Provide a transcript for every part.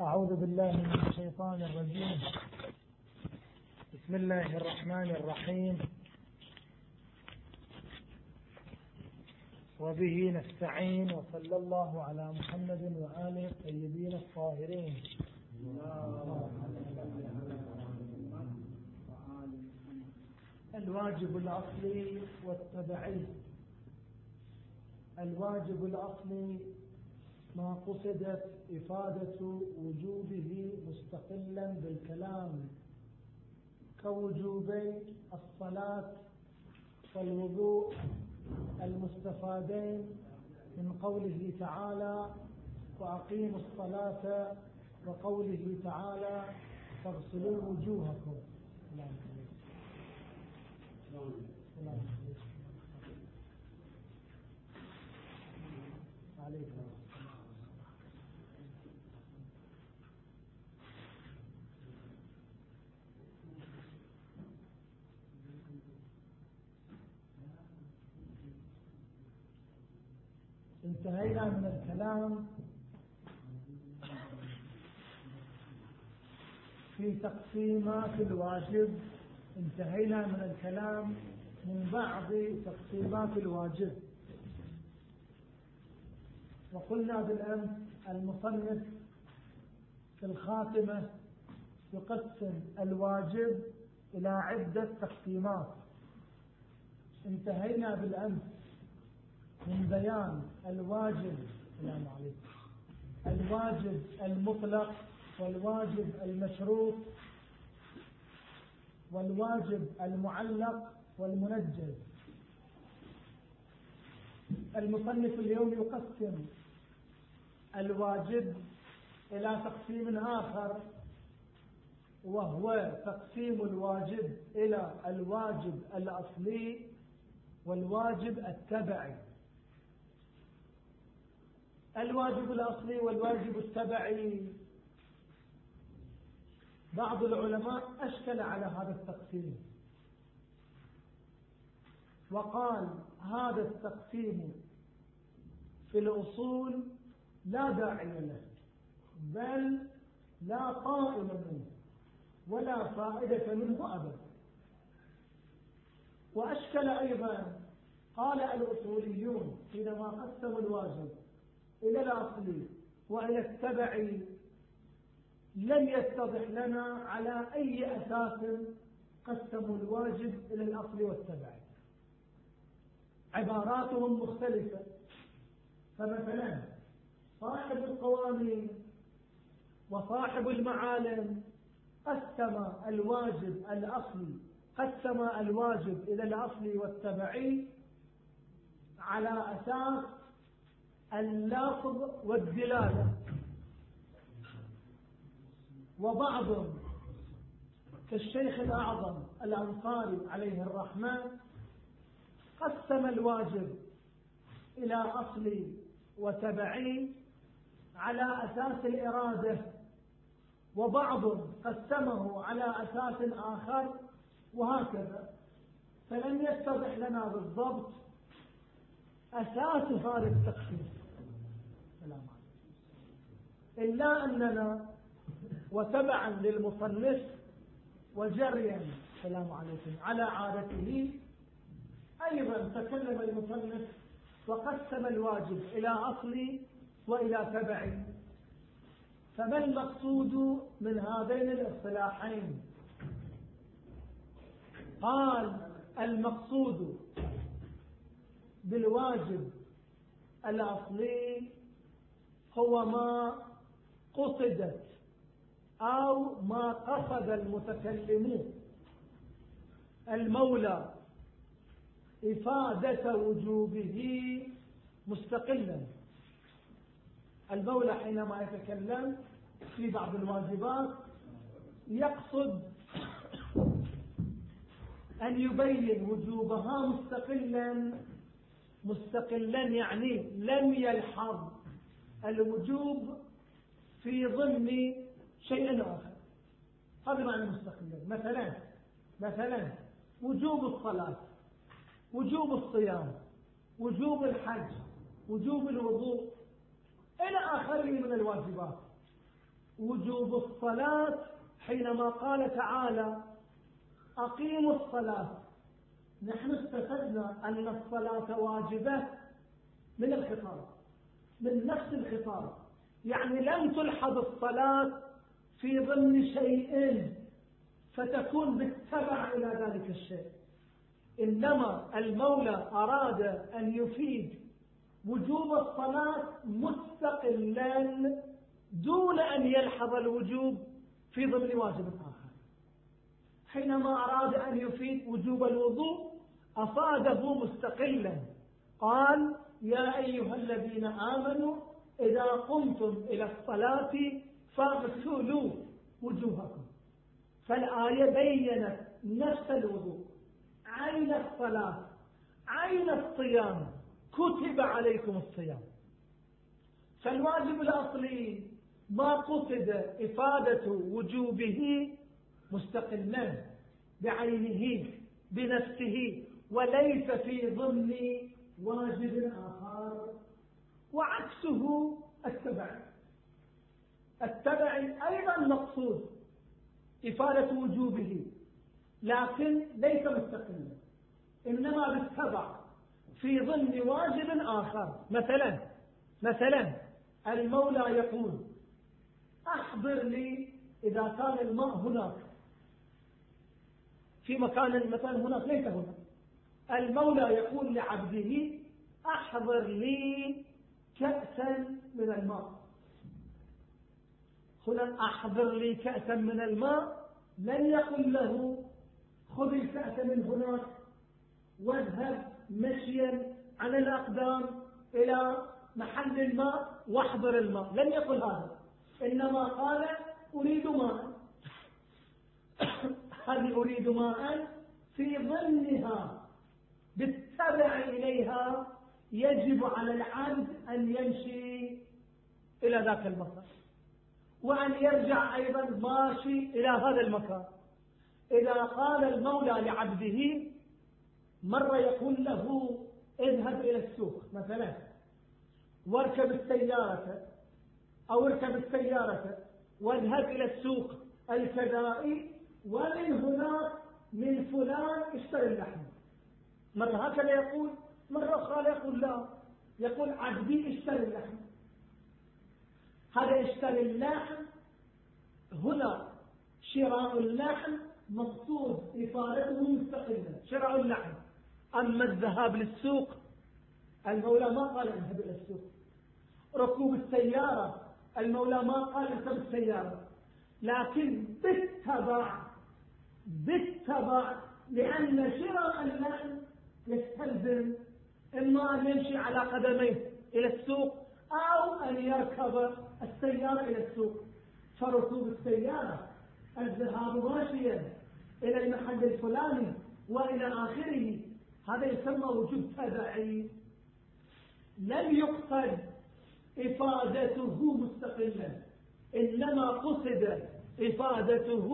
أعوذ بالله من الشيطان الرجيم. بسم الله الرحمن الرحيم. وبه نستعين وصلى الله على محمد وآله الطيبين الطاهرين. الواجب الأصلي والتبعي الواجب الأصلي ما قصدت إفادة وجوبه مستقلا بالكلام. كوجوبي الصلاة والوضوء المستفادين من قوله تعالى وأقيموا الصلاة وقوله تعالى فاغسلوا وجوهكم. عليكم. انتهينا من الكلام في تقسيمات الواجب. انتهينا من الكلام من بعض تقسيمات الواجب. وقلنا بالأمس المصنف في الخاتمة يقسم الواجب إلى عدة تقسيمات. انتهينا بالأمس من بيان الواجب السلام عليكم الواجب المطلق والواجب المشروط والواجب المعلق والمنجز. المصنف اليوم يقسم الواجب إلى تقسيم آخر وهو تقسيم الواجب إلى الواجب الأصلي والواجب التبعي. الواجب الأصلي والواجب التبعي. بعض العلماء أشكل على هذا التقسيم. وقال هذا التقسيم في الأصول لا داعي له بل لا قائل منه ولا فائدة منه أبدا. وأشكل أيضا قال الأصوليون حينما قسموا الواجب إلى الأصل وإلى التبع لم يتضح لنا على أي أساس قسموا الواجب إلى الأصل والتبع عباراتهم مختلفة. فمثلا صاحب القوانين وصاحب المعالم قسم الواجب الأصلي قسم الواجب إلى الأصل والتبعي على أساس اللفظ والدلالة وبعضهم كالشيخ الأعظم الأنصاري عليه الرحمة قسم الواجب إلى أصل وتبعي على أساس الإرادة وبعضهم قسمه على أساس آخر وهكذا. فلم يتضح لنا بالضبط أساس هذا التقسيم. إلا أننا وتبعا للمصنف وجريا. السلام عليكم. على عادته. أيضا تكلم المصنف وقسم الواجب إلى أصلي وإلى تبعي فما المقصود من هذين الاصطلاحين؟ قال المقصود بالواجب الأصلي هو ما قصدت أو ما قصد المتكلمون. المولى إفادة وجوبه مستقلا. المولى حينما يتكلم في بعض الواجبات يقصد أن يبين وجوبها مستقلا. مستقلا يعني لم يلحظ الوجوب في ضمن شيء آخر. هذا معنى مستقلا مثلا مثلا وجوب الصلاة وجوب الصيام وجوب الحج وجوب الوضوء إلى آخره من الواجبات. وجوب الصلاة حينما قال تعالى أقيموا الصلاة. نحن استفدنا أن الصلاة واجبة من الخطاب من نفس الخطاب. يعني لم تلحظ الصلاة في ضمن شيء فتكون بالتبع إلى ذلك الشيء. إنما المولى أراد أن يفيد وجوب الصلاة مستقلا دون أن يلحظ الوجوب في ضمن واجب آخر. حينما أراد أن يفيد وجوب الوضوء أفاده مستقلا. قال يا أيها الذين آمنوا إذا قمتم إلى الصلاة فاغسلوا وجوهكم. فالآية بينت نفس الوضوء. عين الصلاة عين الصيام كتب عليكم الصيام. فالواجب الأصلي ما قصد إفادة وجوبه مستقلا بعينه بنفسه وليس في ضمن واجب آخر. وعكسه التبع. التبع أيضا مقصود إفادة وجوبه لكن ليس مستقلا إنما بالتبع في ضمن واجب آخر. مثلا مثلا المولى يقول أحضر لي إذا كان الماء هناك. في مكان مثلا هناك ليس هناك. المولى يقول لعبده أحضر لي كأسا من الماء. هنا أحضر لي كأسا من الماء لن يقل له خذ الكأس من هناك واذهب مشيا على الأقدام إلى محل الماء واحضر الماء. لن يقل هذا. إنما قال أريد ماء. هذه أريد ماء؟ في ظنها بالتبع إليها يجب على العبد أن يمشي إلى ذاك المكان وأن يرجع أيضا ماشي إلى هذا المكان. إذا قال المولى لعبده مرة يقول له اذهب إلى السوق مثلا واركب السيارة أو اركب السيارة واذهب إلى السوق الكذائي ومن هناك من فلان اشتري اللحم. مرة هكذا يقول مرة أخرى يقول لا يقول عبدي اشتري اللحم. هذا اشتري اللحم هنا شراء اللحم مقصود إفادته مستقلة شراء اللحم. أما الذهاب للسوق المولى ما قال اذهب إلى السوق. ركوب السيارة المولى ما قال اركب السيارة. لكن بالتبع بالتبع لأن شراء اللحم يستلزم إما أن يمشي على قدميه إلى السوق أو أن يركب السيارة إلى السوق. فركوب السيارة الذهاب ماشيا إلى المحل الفلاني وإلى آخره. هذا يسمى وجود تبعي لم يقصد إفادته مستقلا إنما قصد إفادته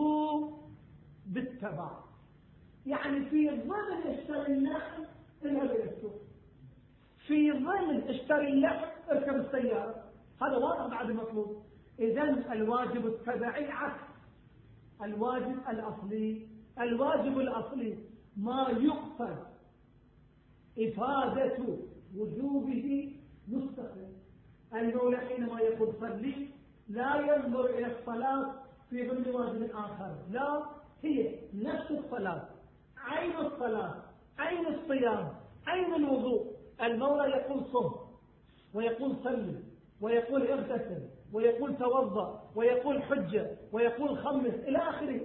بالتبع. يعني في اشتري اللحم اذهب إلى السوق. في ضمن اشتري اللحم اركب السيارة. هذا واضح بعد المطلوب. إذا الواجب التبعي عكس الواجب الأصلي الواجب الأصلي ما يقصد إفادة وجوبه مستقل. المولى حينما يقول صلي لا ينظر إلى الصلاة في ضمن واجب آخر. لا هي نفس الصلاة. عين الصلاة عين الصيام عين الوضوء. المولى يقول صم ويقول صلي ويقول اغتسل ويقول توضأ ويقول حجة ويقول خمس إلى آخره.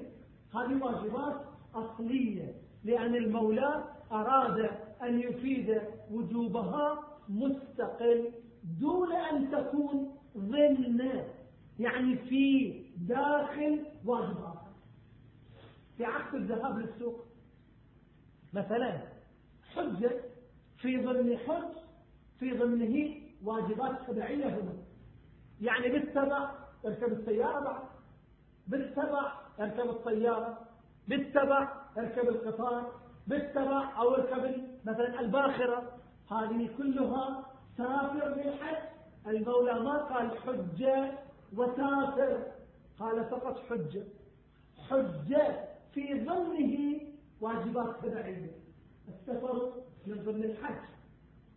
هذه واجبات أصلية لأن المولى أراد أن يفيد وجوبها مستقل دون أن تكون ضمن يعني في داخل واجب آخر في عكس الذهاب للسوق مثلا حجة في ضمن حج في ضمنه واجبات تبعية هنا. يعني بالتبع اركب السيارة بعد. بالتبع اركب الطيارة بالتبع اركب القطار. بالتبع أو اركب مثلا الباخرة. هذه كلها سافر بالحج المولى ما قال حجة وسافر قال فقط حجة حجة في ضمنه واجبات تبعية السفر من ضمن الحج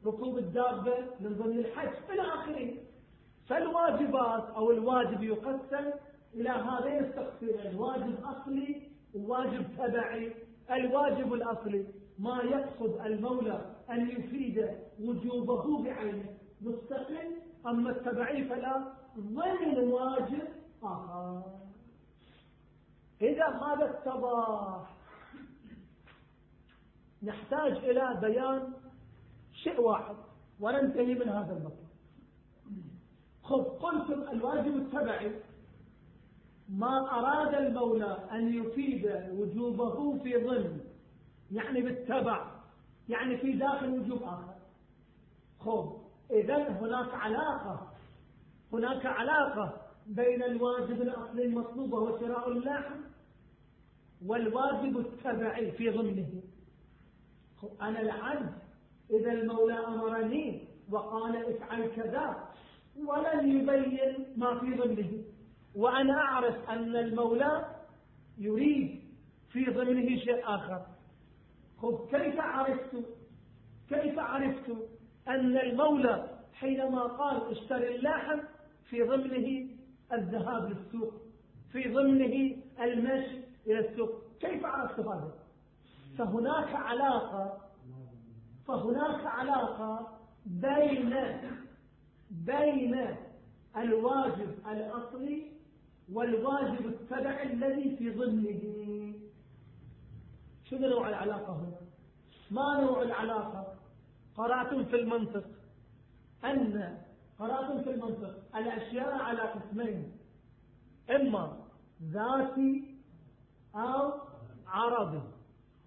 ركوب الدابة من ضمن الحج إلى آخره. فالواجبات أو الواجب يقسم إلى هذين التقسيمين واجب أصلي وواجب تبعي. الواجب الأصلي ما يقصد المولى أن يفيد وجوبه بعينه. مستقل أما التبعي فلا. ضمن واجب؟ آخر إذا هذا اتضح نحتاج إلى بيان شيء واحد وننتهي من هذا المطلب. خذ قلتم الواجب التبعي. ما أراد المولى أن يفيد وجوبه في ضمن يعني بالتبع يعني في داخل وجوب آخر. خذ إذا هناك علاقة هناك علاقة بين الواجب الأصلي المطلوب وهو شراء اللحم والواجب التبعي في ضمنه أنا العبد إذا المولى أمرني وقال افعل كذا ولن يبين ما في ضمنه وأنا أعرف أن المولى يريد في ضمنه شيء آخر. خذ كيف عرفت؟ كيف عرفت أن المولى حينما قال اشتري اللحم في ضمنه الذهاب للسوق في ضمنه المشي إلى السوق؟ كيف عرفت هذا؟ فهناك علاقة فهناك علاقة بين بين الواجب الأصلي والواجب التبع الذي في ضمنه شنو نوع العلاقة هنا؟ ما نوع العلاقة؟ قرأتم في المنطق أن قرأتم في المنطق الأشياء على قسمين إما ذاتي أو عرضي.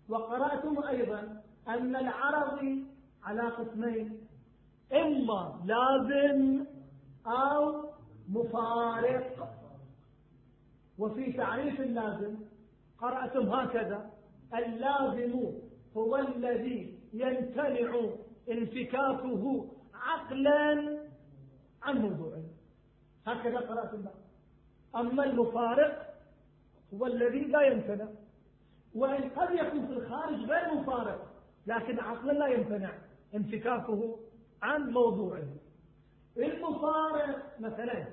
وقرأتم أيضا أن العرضي على قسمين إما لازم أو مفارق. وفي تعريف اللازم قرأتم هكذا اللازم هو الذي يمتنع انفكاكه عقلا عن موضوعه هكذا قرأتم بعض أما المفارق هو الذي لا يمتنع وإن قد يكون في الخارج غير مفارق. لكن عقلا لا يمتنع انفكاكه عن موضوعه. المفارق مثلا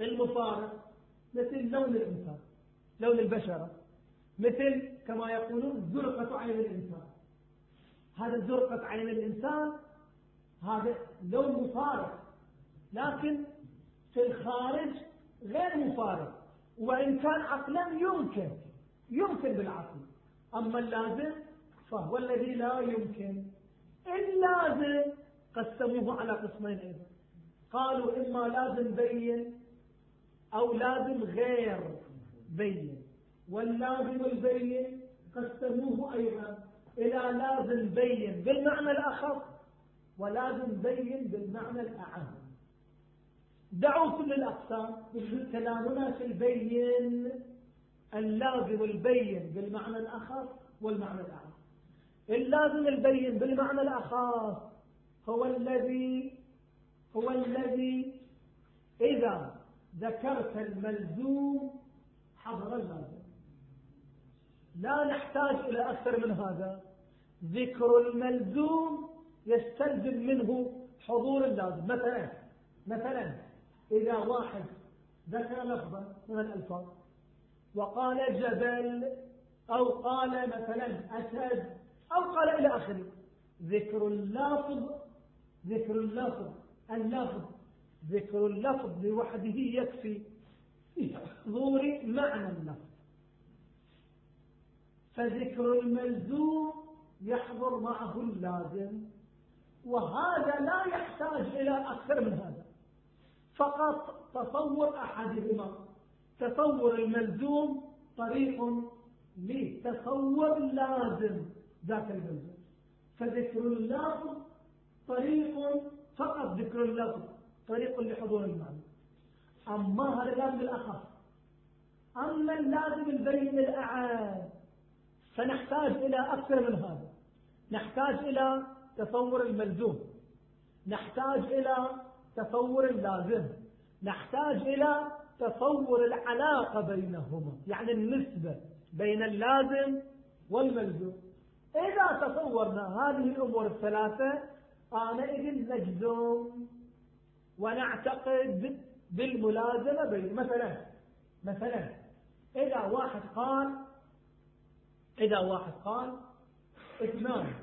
المفارق مثل لون الإنسان لون البشرة مثل كما يقولون زرقة عين الإنسان. هذا زرقة عين الإنسان هذا لون مفارق لكن في الخارج غير مفارق. وإن كان عقلا يمكن يمكن بالعقل. أما اللازم فهو الذي لا يمكن. اللازم قسموه على قسمين أيضا. قالوا إما لازم بين أو لازم غير بين. واللازم البين قسموه أيضا إلى لازم بين بالمعنى الأخص ولازم بين بالمعنى الأعم. دعوا كل الأقسام. كلامنا في البين اللازم البين بالمعنى الأخص والمعنى الأعم. اللازم البين بالمعنى الأخص هو الذي هو الذي إذا ذكرت الملزوم حضر اللازم لا نحتاج إلى أكثر من هذا. ذكر الملزوم يستلزم منه حضور اللازم. مثلا مثلا إذا واحد ذكر لفظا من الألفاظ وقال جبل أو قال مثلا أسد أو قال إلى آخره. ذكر اللفظ ذكر اللفظ اللفظ. ذكر اللفظ لوحده يكفي. في حضور معنى اللفظ. فذكر الملزوم يحضر معه اللازم. وهذا لا يحتاج إلى أكثر من هذا. فقط تصور أحدهما. تصور الملزوم طريق لتصور اللازم. ذاك الملزوم فذكر اللفظ طريق فقط ذكر اللفظ طريق لحضور المعنى. أما هذا لازم الأخص أما اللازم البين الأعاد فنحتاج إلى أكثر من هذا. نحتاج إلى تصور الملزوم. نحتاج إلى تصور اللازم. نحتاج إلى تصور العلاقة بينهما يعني النسبة بين اللازم والملزوم. إذا تصورنا هذه الأمور الثلاثة آنئذ نجزم ونعتقد بالملازمة بين مثلا مثلا إذا واحد قال إذا واحد قال اثنان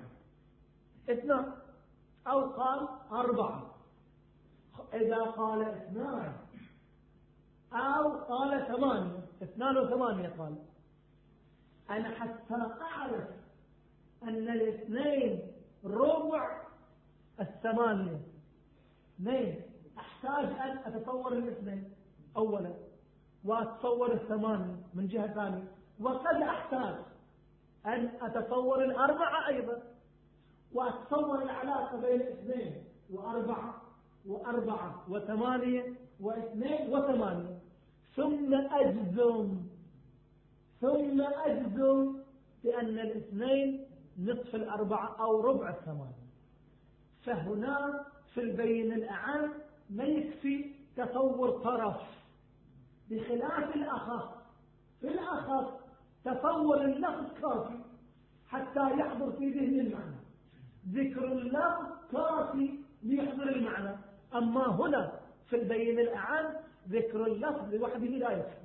اثنان أو قال أربعة. إذا قال اثنان أو قال ثمانية اثنان وثمانية قال. أنا حتى أعرف أن الاثنين ربع الثمانية. اثنين. أحتاج أن أتصور الاثنين. أولا. وأتصور الثمانية من جهة ثانية. وقد أحتاج أن أتصور الأربعة أيضا. وأتصور العلاقة بين اثنين وأربعة وأربعة وثمانية واثنين وثمانية. ثم أجزم. ثم أجزم بأن الاثنين نصف الأربعة أو ربع الثمانية فهنا في البين الأعم ما يكفي تصور طرف. بخلاف الأخص في الأخص تصور اللفظ كافي حتى يحضر في ذهن المعنى. ذكر اللفظ كافي ليحضر المعنى. أما هنا في البين الأعم ذكر اللفظ لوحده لا يكفي.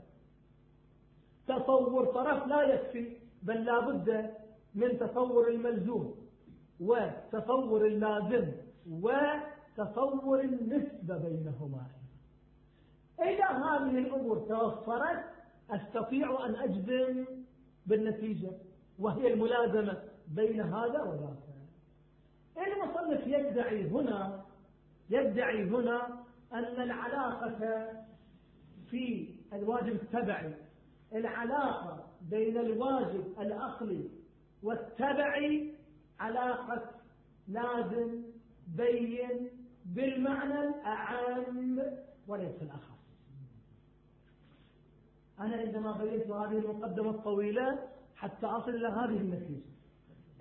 تصور طرف لا يكفي بل لا بد من تصور الملزوم وتصور اللازم وتصور النسبة بينهما. إذا هذه الأمور توفرت أستطيع أن أجزم بالنتيجة وهي الملازمة بين هذا وذاك. المصنف يدعي هنا يدعي هنا أن العلاقة في الواجب التبعي العلاقة بين الواجب الأصلي والتبعي علاقة لازم بين بالمعنى الأعم وليس الأخص. أنا عندما بينت هذه المقدمة الطويلة حتى أصل إلى هذه النتيجة.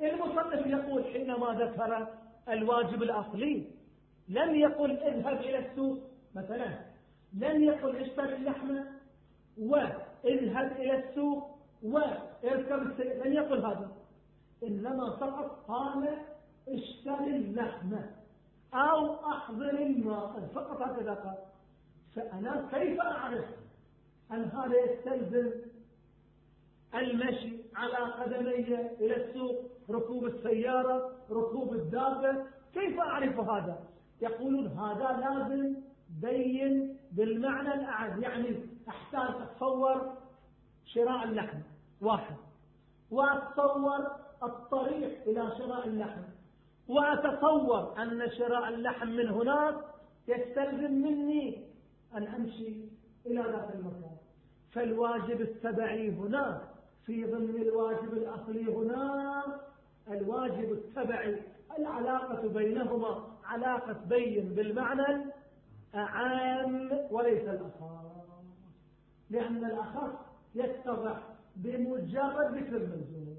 المصنف يقول حينما ذكر الواجب الأصلي لم يقل اذهب إلى السوق مثلا لم يقل اشتري اللحمة وإذهب إلى السوق وإركب السيارة لم يقل هذا. إنما فقط قال اشتري اللحمة أو أحضر الماء. فقط هكذا قال. فأنا كيف أعرف أن هذا يستلزم المشي على قدمي إلى السوق؟ ركوب السيارة ركوب الدابة. كيف أعرف هذا؟ يقولون هذا لازم بين بالمعنى الأعد. يعني أحتاج أتصور شراء اللحم. واحد. وأتصور الطريق إلى شراء اللحم. وأتصور أن شراء اللحم من هناك يستلزم مني أن أمشي إلى ذات المكان. فالواجب التبعي هنا في ضمن الواجب الأصلي هنا الواجب التبعي العلاقة بينهما علاقة بين بالمعنى أعام وليس الأخص. لأن الأخص يتضح بمجرد ذكر الملزوم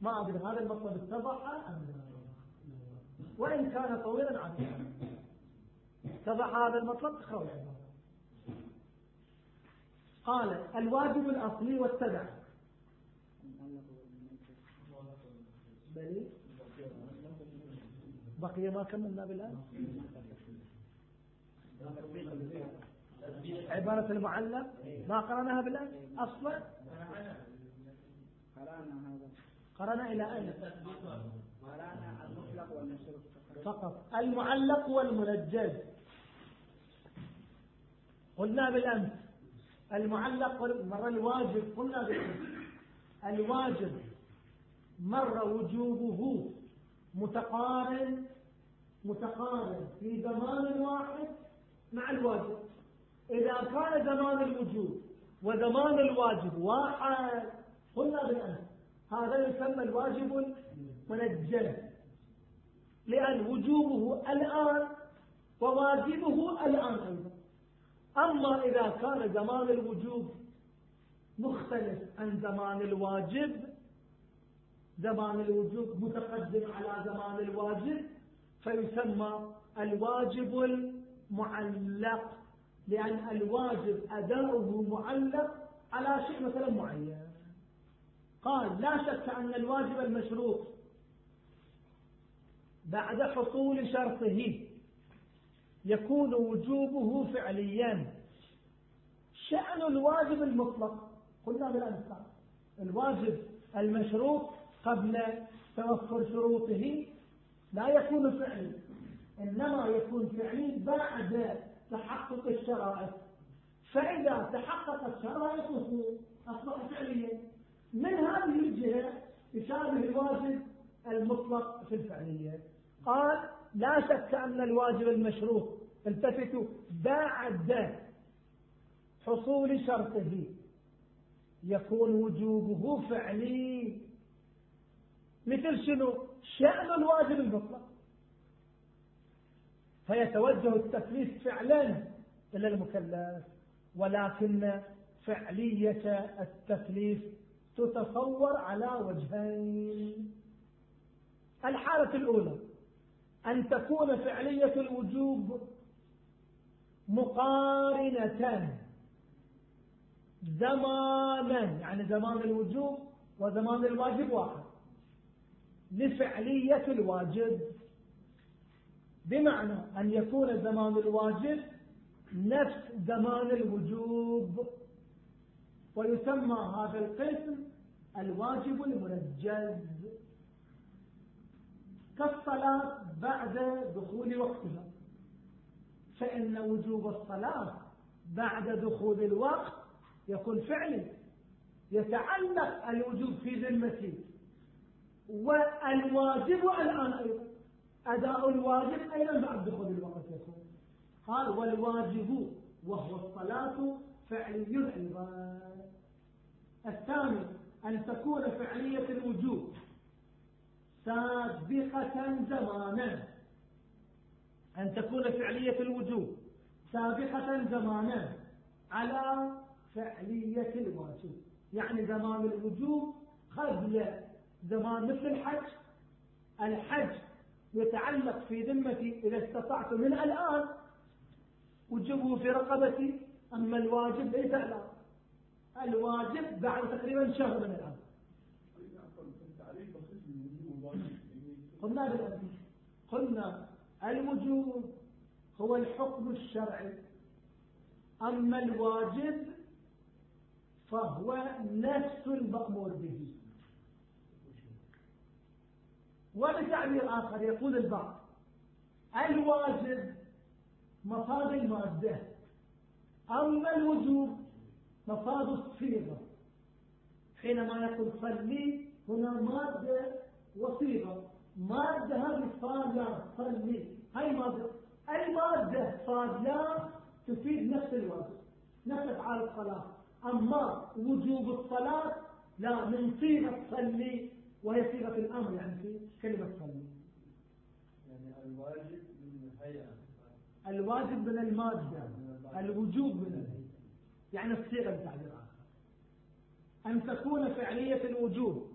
ما أدري هذا المطلب اتضح أم لا. وإن كان طويلا عن اتضح هذا المطلب؟ تخرج قال الواجب الأصلي والتبع بلي بقي ما كملنا بالآن. عبارة المعلق. ما قرأناها بالآن؟ أصلا. قرأنا إلى أين؟ فقط. المعلق والمنجز قلنا بالأمس. المعلق مرة الواجب. قلنا بالأمس. الواجب. مر وجوبه. متقارن. متقارن. في زمان واحد مع الواجب. إذا كان زمان الوجوب وزمان الواجب واحد قلنا بالأمس. هذا يسمى الواجب المنجز لأن وجوبه الآن وواجبه الآن أيضا. أما إذا كان زمان الوجوب مختلف عن زمان الواجب زمان الوجوب متقدم على زمان الواجب فيسمى الواجب المعلق. لأن الواجب أداؤه معلق على شيء مثلا معين. قال لا شك أن الواجب المشروط بعد حصول شرطه يكون وجوبه فعليا. شأن الواجب المطلق قلنا بالأمثال. الواجب المشروط قبل توفر شروطه لا يكون فعلي إنما يكون فعلي بعد تحقق الشرائط. فإذا تحققت شرائطه أصبح فعليا. من هذه الجهة يشابه الواجب المطلق في الفعلية. قال لا شك أن الواجب المشروط التفتوا بعد حصول شرطه يكون وجوبه فعلي. مثل شنو؟ شأن الواجب المطلق. فيتوجه التكليف فعلا إلى المكلف ولكن فعلية التكليف تتصور على وجهين. الحالة الأولى أن تكون فعلية الوجوب مقارنة زمانا يعني زمان الوجوب وزمان الواجب واحد. لفعلية الواجب. بمعنى أن يكون زمان الواجب نفس زمان الوجوب. ويسمى هذا القسم الواجب المنجز كالصلاة بعد دخول وقتها فإن وجوب الصلاة بعد دخول الوقت يكون فعلي يتعلق الوجوب في ذمتي والواجب الآن أيضا أداء الواجب أيضا بعد دخول الوقت يكون. قال والواجب وهو الصلاة فعلي أيضا الثاني أن تكون فعلية الوجوب سابقة زمانا. أن تكون فعلية الوجوب سابقة زمانا على فعلية الواجب. يعني زمان الوجوب قبل زمان مثل الحج. الحج يتعلق في ذمتي إذا استطعت من الآن. وجبه في رقبتي أما الواجب ليس الآن. الواجب بعد تقريبا شهر من الآن. قلنا بالأبي قلنا الوجوب هو الحكم الشرعي. أما الواجب فهو نفس المأمور به. وبتعبير آخر يقول البعض الواجب مفاد المادة. أما الوجوب مفاد الصيغة. حينما يقول صلي هنا مادة وصيغة. مادة هذه صاد صلي. هاي مادة؟ المادة صاد تفيد نفس الواجب نفس أفعال الصلاة. أما وجوب الصلاة لا من صيغة صلي وهي صيغة الأمر يعني في كلمة صلي. يعني الواجب من الهيئة. الواجب من المادة الوجوب من الهيئة. يعني الصيغة بتعبير آخر أن تكون فعلية الوجوب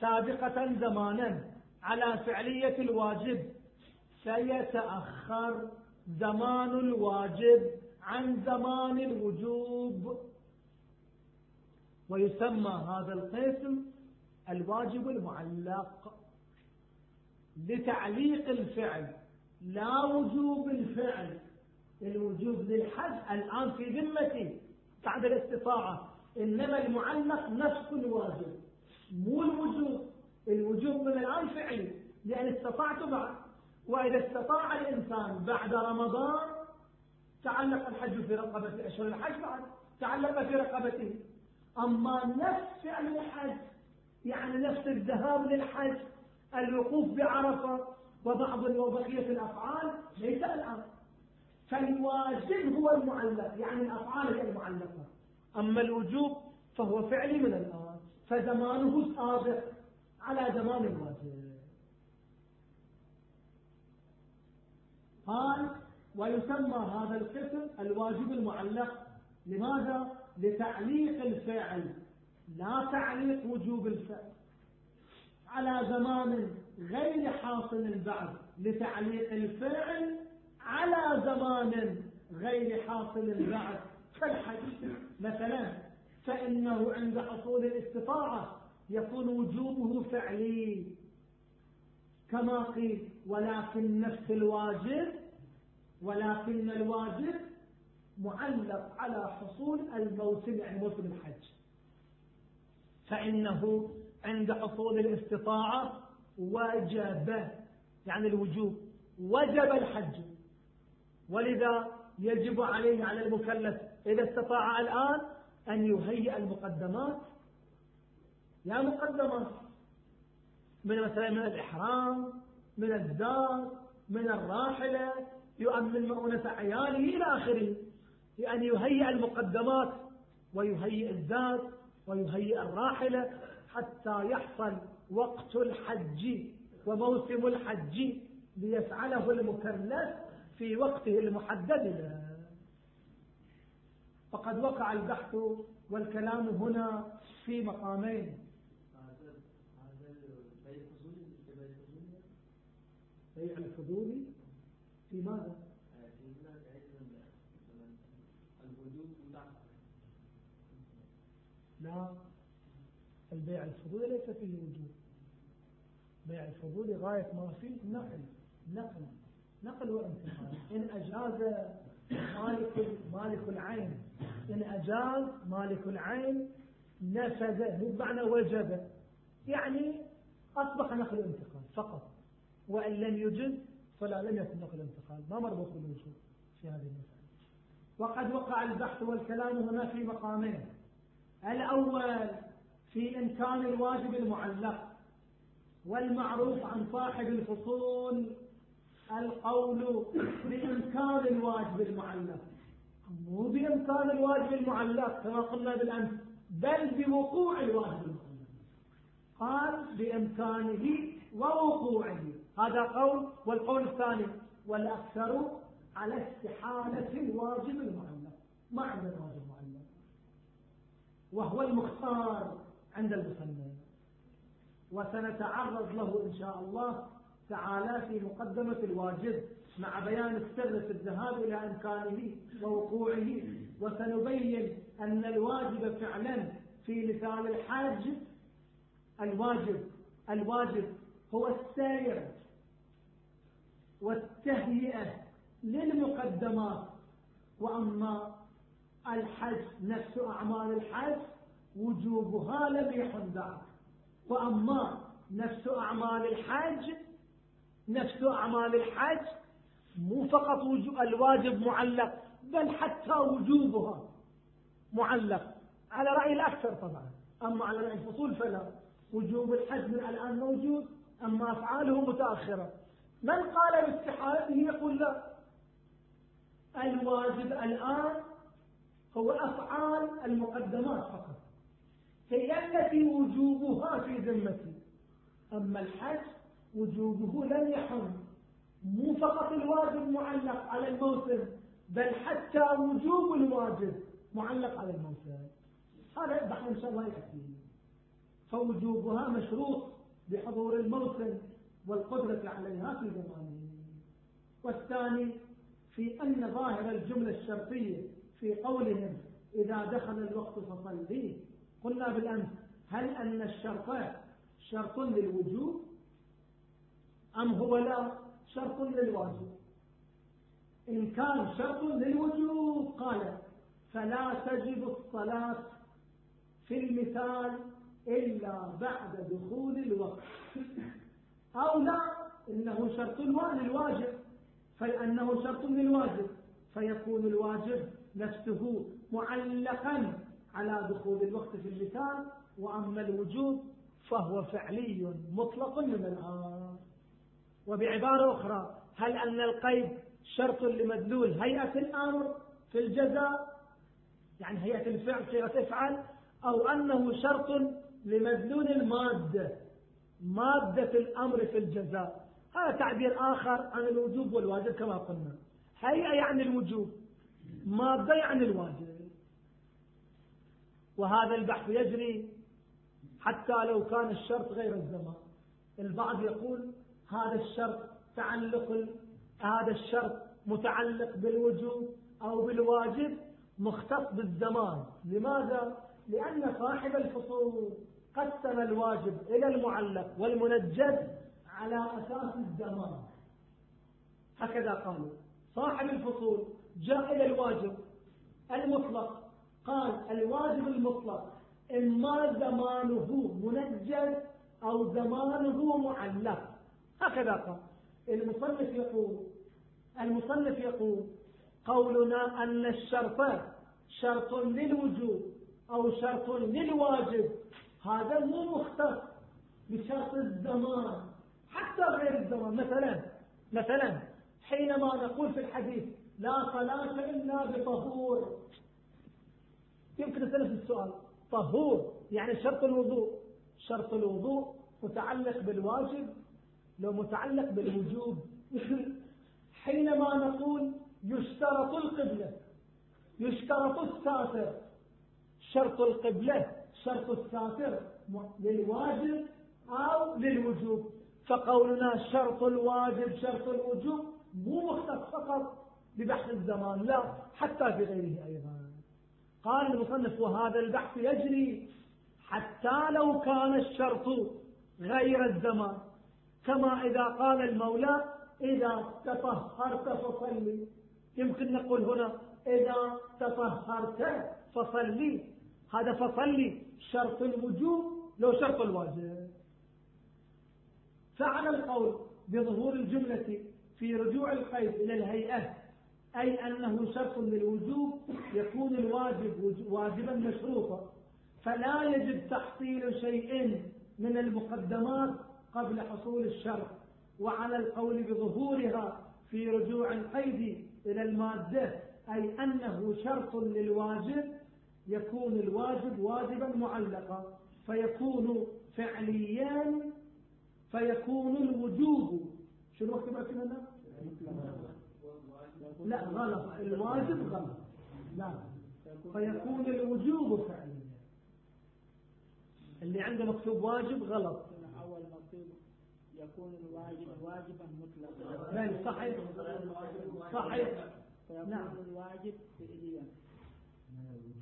سابقة زمانا على فعلية الواجب سيتأخر زمان الواجب عن زمان الوجوب. ويسمى هذا القسم الواجب المعلق لتعليق الفعل لا وجوب الفعل. الوجوب للحج الآن في ذمتي. بعد الاستطاعة. إنما المعلق نفس الواجب مو الوجوب. الوجوب من الآن فعلي. لأن استطعت بعد. وإذا استطاع الإنسان بعد رمضان تعلق الحج في رقبة أشهر الحج بعد. تعلق في رقبته. أما نفس فعل الحج يعني نفس الذهاب للحج الوقوف بعرفة وبعض وبقية الأفعال ليس الآن. فالواجب هو المعلق يعني الأفعال هي المعلقة. أما الوجوب فهو فعلي من الآن فزمانه سابق على زمان الواجب. قال ويسمى هذا القسم الواجب المعلق. لماذا؟ لتعليق الفعل لا تعليق وجوب الفعل. على زمان غير حاصل بعد لتعليق الفعل على زمان غير حاصل بعد كالحج مثلا فإنه عند حصول الاستطاعة يكون وجوبه فعلي. كما قيل ولكن نفس الواجب ولكن الواجب معلق على حصول الموسم يعني موسم الحج. فإنه عند حصول الاستطاعة وجب يعني الوجوب وجب الحج. ولذا يجب عليه على المكلف إذا استطاع الآن أن يهيئ المقدمات. يا مقدمات من مثلا من الإحرام من الزاد من الراحلة يؤمن مؤونة عياله إلى آخره لأن يهيئ المقدمات ويهيئ الزاد ويهيئ الراحلة حتى يحصل وقت الحج وموسم الحج ليفعله المكلف في وقته المحدد له فقد وقع البحث والكلام هنا في مقامين. بيع الفضولي في ماذا؟ لا البيع الفضولي ليس فيه وجود. بيع الفضولي غاية ما فيه نقل نقل نقل وانتقال إن أجاز مالك مالك العين. إن أجاز مالك العين نفذ بمعنى وجب. يعني أصبح نقل انتقال فقط. وإن لم يجز فلا لم يكن نقل انتقال ما مربوط بالوجود في هذه المسألة. وقد وقع البحث والكلام هنا في مقامين. الأول في إمكان الواجب المعلق والمعروف عن صاحب الفصول القول بإمكان الواجب المعلق. مو بإمكان الواجب المعلق كما قلنا بالأمس بل بوقوع الواجب المعلق. قال بإمكانه ووقوعه. هذا قول والقول الثاني والأكثر على استحالة الواجب المعلق ما عند الواجب المعلق. وهو المختار عند المصنف. وسنتعرض له إن شاء الله تعالى في مقدمة الواجب مع بيان السر في الذهاب إلى إمكانه ووقوعه. وسنبين أن الواجب فعلا في مثال الحاج. الواجب الواجب هو السير والتهيئة للمقدمات. وأما الحج نفس أعمال الحج وجوبها لم يحن ذاك. وأما نفس أعمال الحج نفس أعمال الحج مو فقط الواجب معلق بل حتى وجوبها معلق. على رأي الأكثر طبعا. أما على رأي الفصول فلا. وجوب الحج من الآن موجود أما أفعاله متأخرة. من قال باستحالته يقول لا. الواجب الآن هو أفعال المقدمات فقط. هي التي وجوبها في ذمتي. أما الحج وجوبه لم يحرم مو فقط الواجب معلق على الموسم بل حتى وجوب الواجب معلق على الموسم. هذا بحث إن شاء الله يأتي فوجوبها مشروط بحضور الموسم والقدرة عليها في زمانه. والثاني في أن ظاهر الجملة الشرطية في قولهم إذا دخل الوقت فصلي. قلنا بالأمس هل أن الشرط شرط للوجوب؟ أم هو لا؟ شرط للواجب إن كان شرط للوجوب قال فلا تجب الصلاة في المثال إلا بعد دخول الوقت. أو لا إنه شرط للواجب. فلأنه شرط للواجب فيكون الواجب نفسه معلقا على دخول الوقت في المثال وأما الوجوب فهو فعلي مطلق من الآن. وبعبارة أخرى هل أن القيد شرط لمدلول هيئة الأمر في الجزاء؟ يعني هيئة الفعل صيغة افعل أو أنه شرط لمدلول المادة مادة الأمر في الجزاء. هذا تعبير آخر عن الوجوب والواجب كما قلنا. هيئة يعني الوجوب مادة يعني الواجب. وهذا البحث يجري حتى لو كان الشرط غير الزمان. البعض يقول هذا الشرط تعلق هذا الشرط متعلق بالوجوب أو بالواجب مختص بالزمان. لماذا؟ لأن صاحب الفصول قسم الواجب إلى المعلق والمنجد على أساس الزمان. هكذا قالوا صاحب الفصول جاء إلى الواجب المطلق قال الواجب المطلق إما زمانه منجد أو زمانه معلق. هكذا قال. المصنف يقول المصنف يقول قولنا أن الشرط شرط للوجوب أو شرط للواجب هذا مو مختص بشرط الزمان حتى غير الزمان. مثلا مثلا حينما نقول في الحديث لا صلاة إلا بطهور يمكن أسأل السؤال طهور يعني شرط الوضوء شرط الوضوء متعلق بالواجب لو متعلق بالوجوب حينما نقول يشترط القبلة يشترط الساتر. شرط القبلة شرط الساتر للواجب أو للوجوب. فقولنا شرط الواجب شرط الوجوب مو مختص فقط ببحث الزمان لا حتى في غيره أيضا. قال المصنف وهذا البحث يجري حتى لو كان الشرط غير الزمان. كما إذا قال المولى إذا تطهرت فصلي. يمكن نقول هنا إذا تطهرت فصلي. هذا فصلي شرط الوجوب لو شرط الواجب. فعلى القول بظهور الجملة في رجوع القيد إلى الهيئة أي أنه شرط للوجوب يكون الواجب واجبا مشروطا. فلا يجب تحصيل شيء من المقدمات قبل حصول الشرط وعلى القول بظهورها في رجوع القيد إلى المادة أي أنه شرط للواجب يكون الواجب واجبا معلقا فيكون فعليا فيكون الوجوب. شنو مكتوب عندنا لا غلط. الواجب غلط. لا. فيكون الوجوب فعليا. اللي عنده مكتوب واجب غلط. يكون الواجب واجبا مطلقا. لا صحيح. صحيح. فيكون نعم. الواجب فعليا.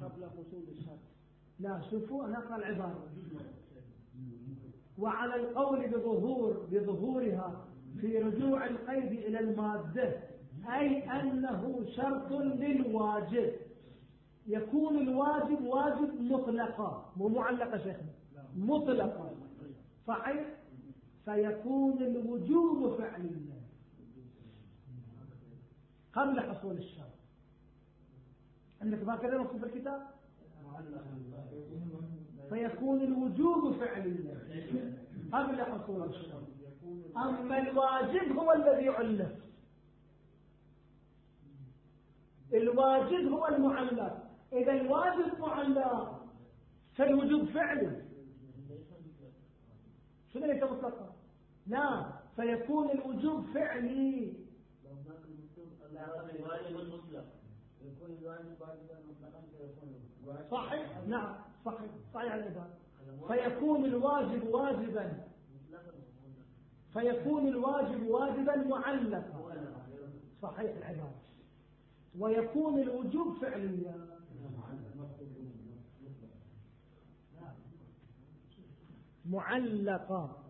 قبل حصول الشرط. لا شوفوا أنا أقرأ العبارة. وعلى القول بظهور بظهورها في رجوع القيد إلى المادة أي أنه شرط للواجب. يكون الواجب واجب مطلقا. مو معلقة شيخنا. مطلقا. صحيح؟ فيكون الوجوب فعليا قبل حصول الشرط عندك هكذا مكتوب في الكتاب؟ فيكون الوجوب فعليا قبل حصول الشرط أما الواجب هو الذي علق الواجب هو المعلق. إذا الواجب معلق فالوجوب فعلي شنو ليس مطلقا لا فيكون الوجوب فعلي. يكون الواجب واجبا مطلقا فيكون صحيح؟ نعم صحيح صحيح الإذان فيكون الواجب واجبا. فيكون الواجب واجبا معلقا. صحيح العبارة. ويكون الوجوب فعليا. معلقا.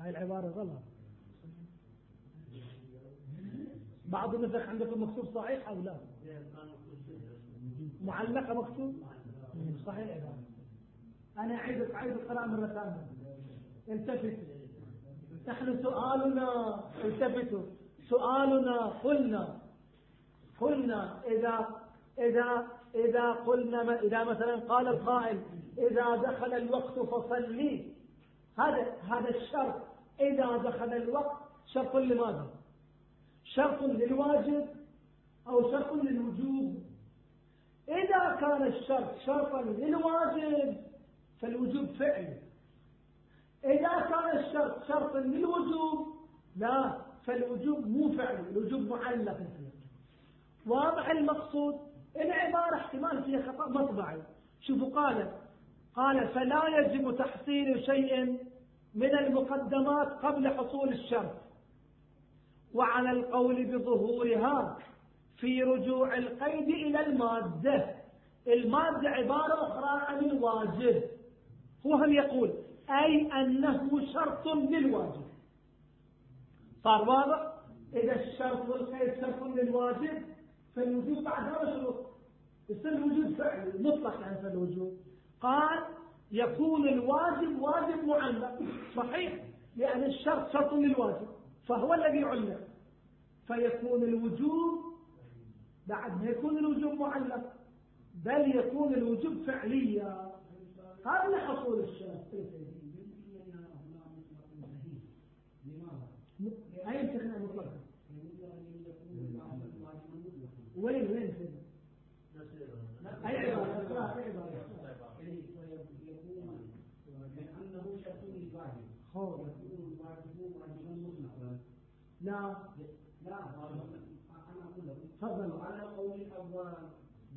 هاي العبارة غلط. بعض النسخ عندكم مكتوب صحيح أو لا؟ معلقة مكتوب؟ صحيح. العبارة أنا أعيد أعيد القراءة مرة ثانية. التفتوا نحن سؤالنا التفتوا سؤالنا قلنا. قلنا إذا إذا إذا قلنا إذا مثلا قال القائل إذا دخل الوقت فصلي. هذا هذا الشرط. إذا دخل الوقت شرط لماذا؟ شرط للواجب أو شرط للوجوب. إذا كان الشرط شرطا للواجب فالوجوب فعل. إذا كان الشرط شرطا للوجوب لا فالوجوب مو فعل الوجوب معلق. واضح المقصود؟ العبارة احتمال فيها خطأ مطبعي. شوفوا قال قال فلا يجب تحصيل شيء من المقدمات قبل حصول الشرط وعلى القول بظهورها في رجوع القيد إلى المادة. المادة عبارة أخرى عن الواجب. هو هم يقول أي أنه شرط للواجب. صار واضح؟ إذا الشرط والقيد شرط للواجب فالوجود بعد هذا شروط. يصير الوجود فعلي مطلق يعني الوجود قال يكون الواجب واجب معلق. صحيح؟ لأن الشرط شرط للواجب فهو الذي علق. فيكون الوجوب بعد ما يكون الوجوب معلق بل يكون الوجوب فعليا. قبل حصول الشرط. أي امتحان مطلقا وين وين فين أي عبارة اقرأ أي عبارة لأنه شرط للواجب خوف يكون الواجب واجبا مطلقا لا لا أنا أقول لك. تفضل. وعلى قول الأول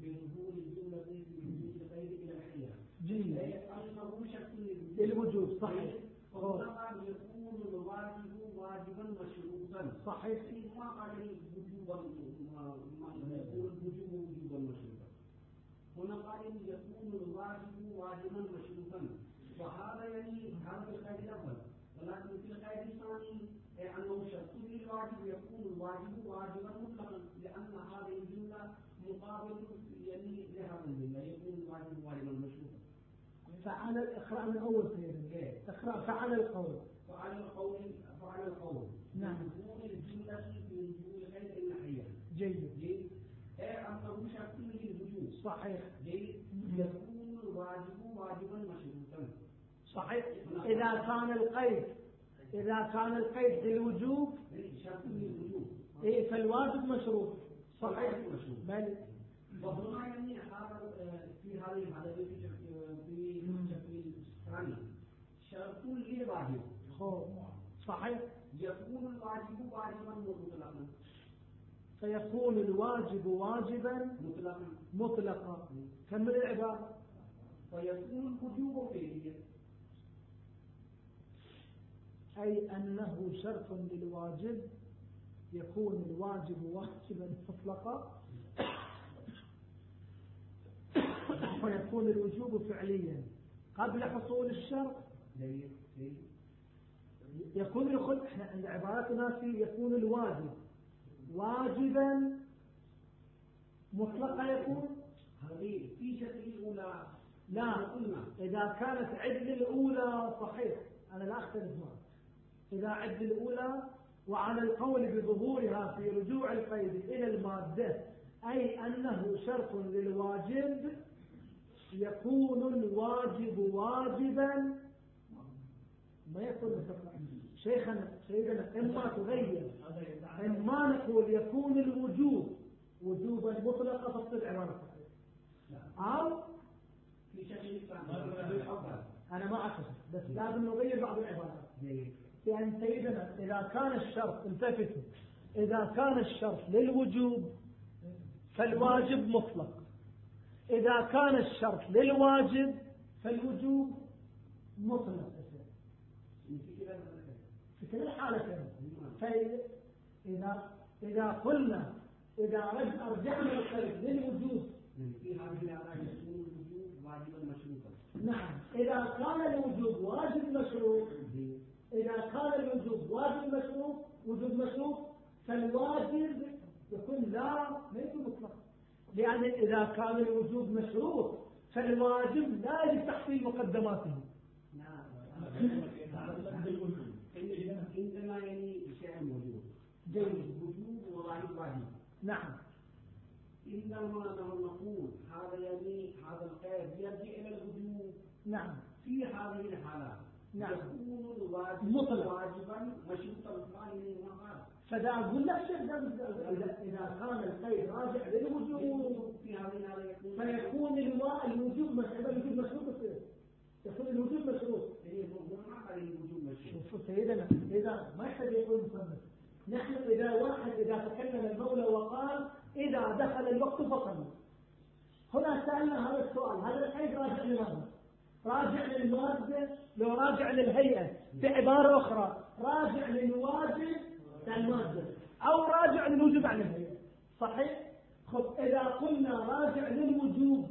بظهور الجملة بوجود الحية جيد. أي أنه شرط للوجود. صحيح. خوف فطبعا يكون الواجب واجبا مشروطا صحيح. ما قال وجوبا يقول الوجوب وجوبا مشروطا هنا قال يكون الواجب واجبا مشروطا وهذا يعني هذا القيد الأول ولكن في القيد الثاني أي انه شرط للواجب يكون الواجب واجبا مطلقا لأن هذه الجملة مقابل يعني لهذه الجمله يكون الواجب واجبا مشروطا. فعل إقرأ من أول سيدنا إقرأ فعل القول. فعلى القول فعلى القول. نعم. دخول الجملة في وجوه غير النحية جيد. جيد. أي أنه شرط للوجوب صحيح. جيد. يكون الواجب واجبا مشروطا. صحيح. إذا كان القيد إذا كان القيد للوجوب إيه فالواجب مشروط. صحيح. مشروط. بل وهنا يعني هذا آه، في هذه الحالة في التكوين الثاني. شرط للواجب. خوف. صحيح. يكون الواجب واجبا مطلقا. فيكون الواجب واجبا مطلقا. مطلقا. كمل العبارة. فيكون الوجوب فعليا. أي أنه شرط للواجب يكون الواجب واجبا مطلقا. ويكون الوجوب فعليا. قبل حصول الشرط يكون الخل عند عبارتنا في يكون الواجب واجبا مطلقا يكون. هذه في شكل الأولى لا إذا كانت عدل الأولى صحيح. أنا لا أختلف معك. إذا عدل الأولى وعلى القول بظهورها في رجوع القيد إلى المادة أي أنه شرط للواجب يكون الواجب واجبا. ما يكون مطلقا شيخنا سيدنا إما تغير إما نقول يكون الوجوب وجوبا مطلقا فتصير عبارة صحيحة أو في شكل الأول أنا ما أعتقد بس لازم نغير بعض العبارات. لأن سيدنا إذا كان الشرط التفتوا إذا كان الشرط للوجوب فالواجب مطلق. إذا كان الشرط للواجب فالوجوب مطلق. في كل الحالتين فإذا إذا قلنا إذا رج- أرجعنا الخير للوجوب. في هذه الأعراض يكون الوجوب واجبا مشروطا. نعم. إذا كان الوجوب واجب مشروط جيد إذا كان الوجوب واجب مشروط وجوب مشروط فالواجب يكون لا ما يكون مطلق. لأن إذا كان الوجوب مشروط فالواجب لا يجب تحصيل مقدماته. عندنا يعني شيء موجود. جيد وجوب وواجب واجب نعم. إنما نحن نقول هذا يعني هذا القيد يرجع إلى الوجوب نعم. في هذه الحالات. نعم. مطلق. واجبا مشروطا فدا أقول لك شيء إذا كان القيد راجع للوجوب. فيكون الوجوب مشروط. الوجوب مشروط. يكون الوجوب مشروط. مشروط. شوفوا سيدنا إذا ما يحتاج يقول مصنف. نحن إذا واحد إذا تكلم المولى وقال إذا دخل الوقت فصل. هنا سألنا هذا السؤال هذا الحين راجع لماذا؟ راجع للمادة لو راجع للهيئة بعبارة أخرى راجع للواجب المادة أو راجع للوجوب عن الهيئة. صحيح؟ خب إذا قلنا راجع للوجوب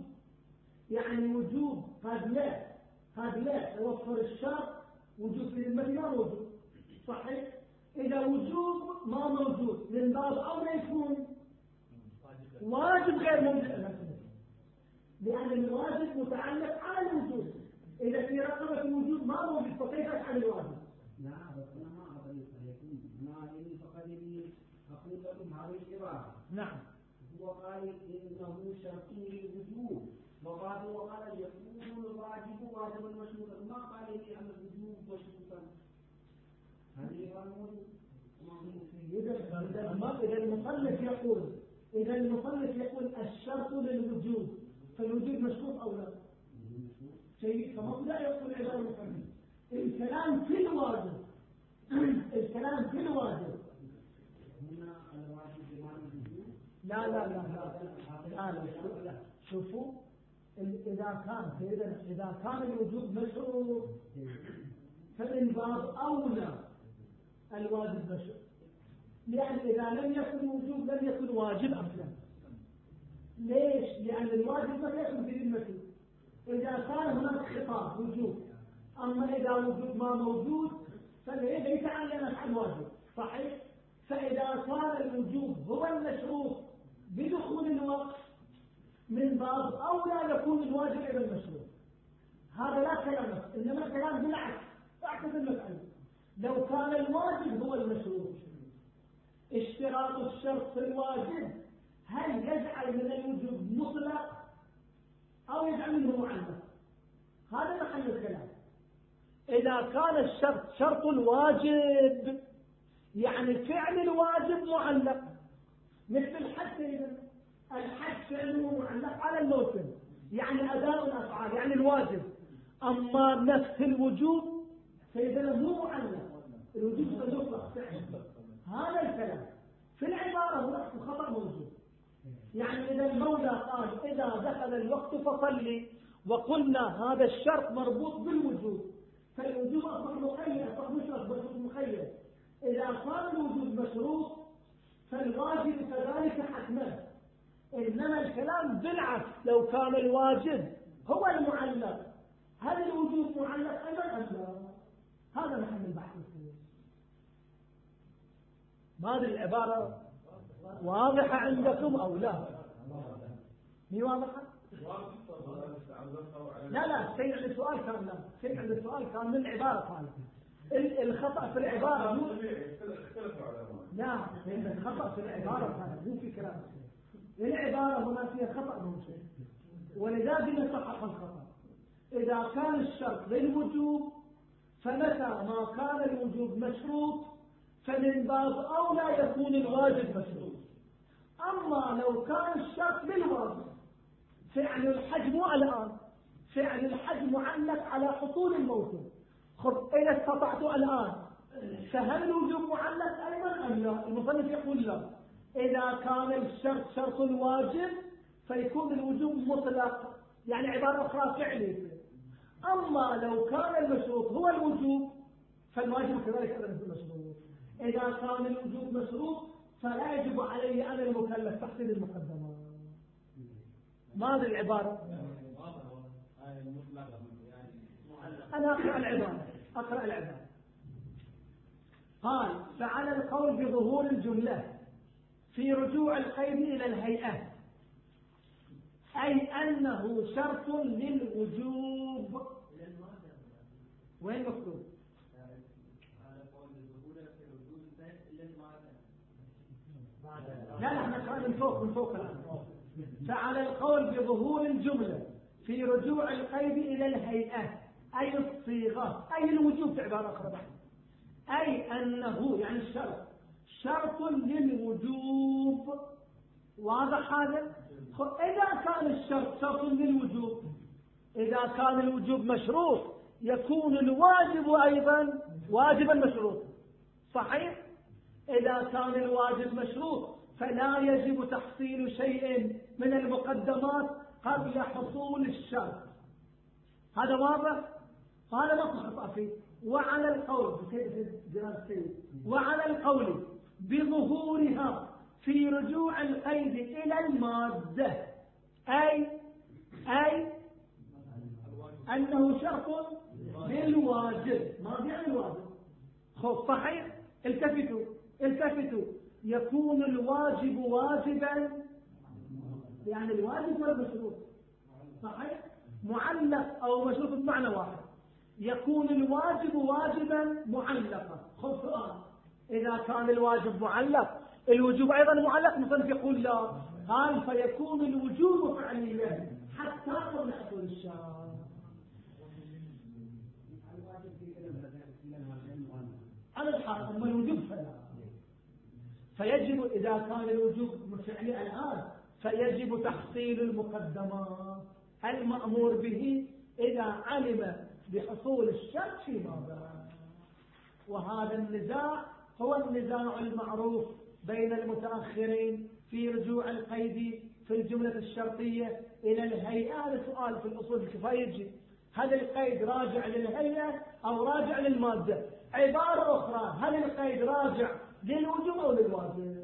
يعني وجوب قد لا قد لا توفر الشرط وجوب في ما موجود. صحيح؟ إذا وجوب ما موجود من باب أولى يكون واجب غير موجود لأن الواجب متعلق على الوجود. إذا في رقبة الوجود ما موجود فكيف أفعل الواجب؟ نعم بس أنا ما أقدر يكون ما يعني فقد لي أقول لكم هذه العبارة. نعم. هو قال إنه شرط للوجوب. وبعد وقال يكون الواجب واجبا مشروطا ما قال لي أن الوجوب مشروطا هذه العبارة إذا المصنف يقول إذا المصنف يقول الشرط للوجود فالوجود مشروط أو لا؟ شيء فما لا يقول عبارة المصنف الكلام في الواجب الكلام في الواجب لا لا لا لا لا شوفوا إذا كان إذا كان الوجود مشروط فمن باب أولى الواجب مشروط لأن إذا لم يكن وجوب لم يكن واجب أصلا ليش؟ لأن الواجب ما يكون في ذمته إذا كان هناك خطاب وجوب أما إذا وجود ما موجود فليس علينا عن واجب. صحيح؟ فإذا كان الوجوب هو المشروط بدخول الوقت من باب أولى يكون الواجب إلى المشروط. هذا لا كلام إنما الكلام بالعكس. أعتقد المسألة. لو كان الواجب هو المشروط. اشتراط الشرط في الواجب هل يجعل من الوجوب مطلق؟ أو يجعل منه معلق هذا محل الكلام. إذا كان الشرط شرط الواجب يعني فعل الواجب معلق. مثل الحج إذا الحج فعله معلق على الموسم. يعني أداء الأفعال يعني الواجب. أما نفس الوجوب فإذا مو معلق. الوجوب فعل. هذا الكلام. في العبارة هناك خطأ موجود. يعني إذا المولى قال إذا دخل الوقت فصلي. وقلنا هذا الشرط مربوط بالوجود فالوجود أصبح مخير أصبح مشرط بس مخير. إذا كان الوجود مشروط فالواجب كذلك حتما إنما الكلام بالعكس لو كان الواجب هو المعلق هل الوجود معلق أيضا أم لا؟ هذا محل البحث. ما هذه العبارة واضحة عندكم أو لا؟ مي واضحة؟ لا لا عند السؤال كان لا عند السؤال كان من العبارة كان الخطأ في العبارة مو لا الخطأ في العبارة كان مو في كلام العبارة هنا فيها خطأ موجود ولذلك نصحح الخطأ. إذا كان الشرط للوجوب فمتى ما كان الوجوب مشروط فمن باب أولى يكون الواجب مشروط أما لو كان الشرط بالواجب فعل الحج مو الآن فعل الحج معلق على حصول الموسم. خب إذا استطعت الآن فهل الوجوب معلق أيضا أم لا؟ المصنف يقول لا. إذا كان الشرط شرط الواجب فيكون الوجوب مطلق يعني عبارة أخرى فعلي أما لو كان المشروط هو الوجوب فالواجب كذلك أيضا المشروط إذا كان الوجوب مشروط فلا يجب علي أنا المكلف تحصيل المقدمات ما هذه العبارة؟ أنا أقرأ العبارة. أقرأ العبارة. قال فعلى القول بظهور الجملة في رجوع القيد إلى الهيئة أي أنه شرط للوجوب. وين مكتوب؟ لا لا إحنا من فوق من فوق الآن. فعلى القول بظهور الجملة في رجوع القيد إلى الهيئة أي الصيغة أي الوجوب في عبارة أخرى أي أنه يعني الشرط شرط للوجوب. واضح هذا؟ إذا كان الشرط شرط للوجوب إذا كان الوجوب مشروط يكون الواجب أيضا واجبا مشروط. صحيح؟ إذا كان الواجب مشروط فلا يجب تحصيل شيء من المقدمات قبل حصول الشرط. هذا واضح؟ هذا خطأ فيه وعلى القول وعلى القول بظهورها في رجوع القيد إلى المادة. أي أي أنه شرط للواجب. ما يعني الواجب. خب صحيح؟ التفتوا. التفتوا. يكون الواجب واجبا. يعني الواجب والمشروط صحيح. معلق أو مشروط بمعنى واحد. يكون الواجب واجبا معلقا. خذ سؤال. إذا كان الواجب معلق الوجوب أيضا معلق. مصنف يقول لا. قال فيكون الوجوب فعليا. حتى قبل حصول الشرع على الحق أما الوجوب فلا فيجب إذا كان الوجوب فعلي الآن فيجب تحصيل المقدمات. المأمور به إذا علم بحصول الشرط فيما بعد وهذا النزاع هو النزاع المعروف بين المتأخرين في رجوع القيد في الجملة الشرطية إلى الهيئة. هذا سؤال في الأصول الكفاية. يجي هل القيد راجع للهيئة أو راجع للمادة؟ عبارة أخرى هل القيد راجع 人有寂寞的光景。